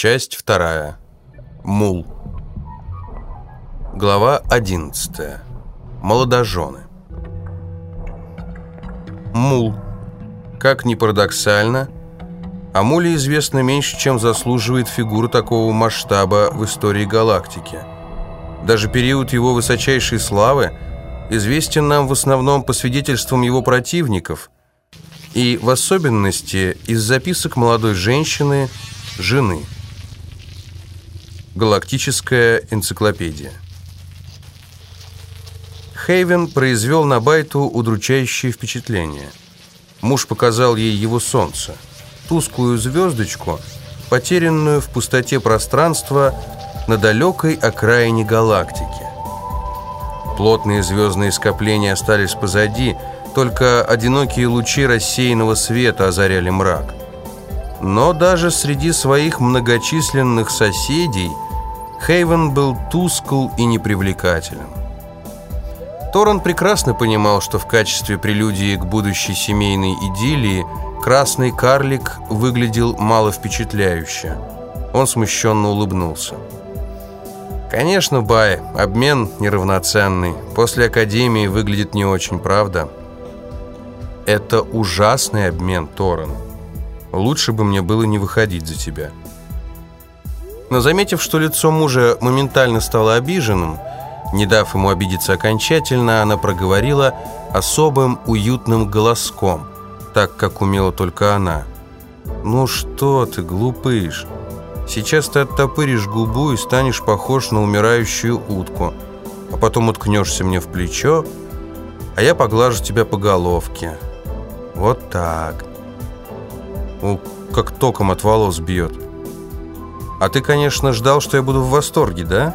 Часть вторая. Мул. Глава 11. Молодожены. Мул. Как ни парадоксально, о Муле известно меньше, чем заслуживает фигура такого масштаба в истории галактики. Даже период его высочайшей славы известен нам в основном по свидетельствам его противников и в особенности из записок молодой женщины, жены – Галактическая энциклопедия. Хейвен произвел на Байту удручающее впечатление. Муж показал ей его солнце, тусклую звездочку, потерянную в пустоте пространства на далекой окраине галактики. Плотные звездные скопления остались позади, только одинокие лучи рассеянного света озаряли мрак. Но даже среди своих многочисленных соседей – Хейвен был тускл и непривлекателен. Торрен прекрасно понимал, что в качестве прелюдии к будущей семейной идиллии красный карлик выглядел мало впечатляюще. Он смущенно улыбнулся. «Конечно, Бай, обмен неравноценный. После Академии выглядит не очень, правда?» «Это ужасный обмен, Торрен. Лучше бы мне было не выходить за тебя». Но заметив, что лицо мужа моментально стало обиженным, не дав ему обидеться окончательно, она проговорила особым уютным голоском, так, как умела только она. «Ну что ты, глупыш, сейчас ты оттопыришь губу и станешь похож на умирающую утку, а потом уткнешься мне в плечо, а я поглажу тебя по головке. Вот так. О, как током от волос бьет». А ты, конечно, ждал, что я буду в восторге, да?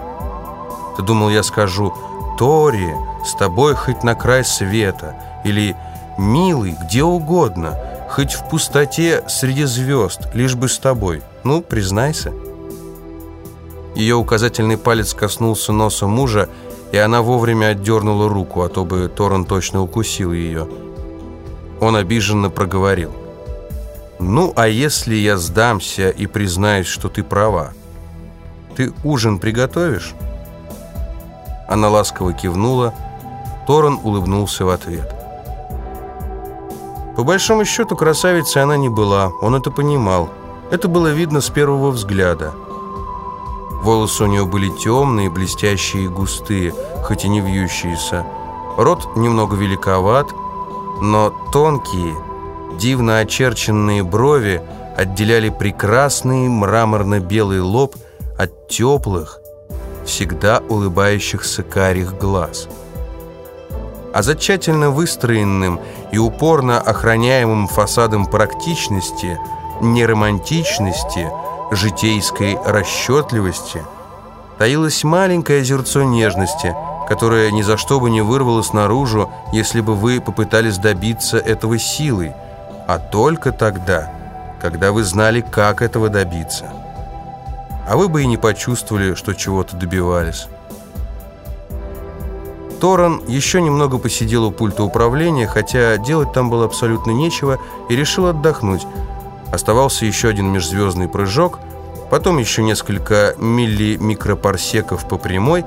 Ты думал, я скажу «Тори, с тобой хоть на край света» или «Милый, где угодно, хоть в пустоте среди звезд, лишь бы с тобой». Ну, признайся. Ее указательный палец коснулся носа мужа, и она вовремя отдернула руку, а то бы Торрен точно укусил ее. Он обиженно проговорил. «Ну, а если я сдамся и признаюсь, что ты права? Ты ужин приготовишь?» Она ласково кивнула, Торон улыбнулся в ответ. По большому счету, красавицей она не была, он это понимал. Это было видно с первого взгляда. Волосы у нее были темные, блестящие и густые, хоть и не вьющиеся. Рот немного великоват, но тонкие – Дивно очерченные брови отделяли прекрасный мраморно-белый лоб от теплых, всегда улыбающихся карих глаз. А за тщательно выстроенным и упорно охраняемым фасадом практичности, неромантичности, житейской расчетливости таилось маленькое озерцо нежности, которое ни за что бы не вырвалось наружу, если бы вы попытались добиться этого силой – а только тогда, когда вы знали, как этого добиться. А вы бы и не почувствовали, что чего-то добивались. Торан еще немного посидел у пульта управления, хотя делать там было абсолютно нечего, и решил отдохнуть. Оставался еще один межзвездный прыжок, потом еще несколько милли-микропарсеков по прямой,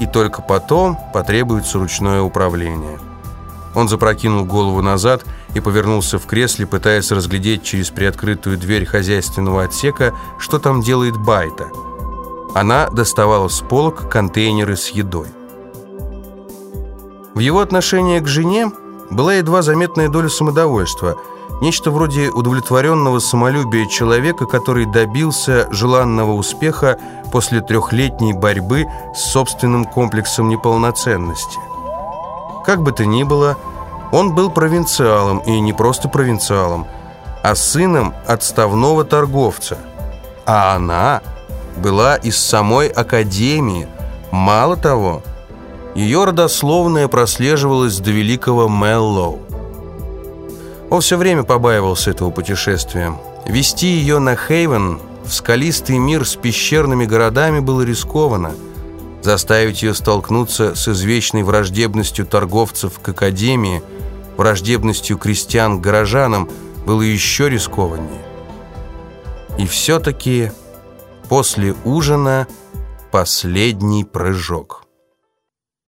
и только потом потребуется ручное управление. Он запрокинул голову назад и повернулся в кресле, пытаясь разглядеть через приоткрытую дверь хозяйственного отсека, что там делает Байта. Она доставала с полок контейнеры с едой. В его отношении к жене была едва заметная доля самодовольства, нечто вроде удовлетворенного самолюбия человека, который добился желанного успеха после трехлетней борьбы с собственным комплексом неполноценности. Как бы то ни было, он был провинциалом, и не просто провинциалом, а сыном отставного торговца. А она была из самой академии. Мало того, ее родословная прослеживалась до великого Меллоу. Он все время побаивался этого путешествия. Вести ее на Хейвен, в скалистый мир с пещерными городами, было рискованно – Заставить ее столкнуться с извечной враждебностью торговцев к академии, враждебностью крестьян к горожанам было еще рискованнее. И все-таки После ужина последний прыжок.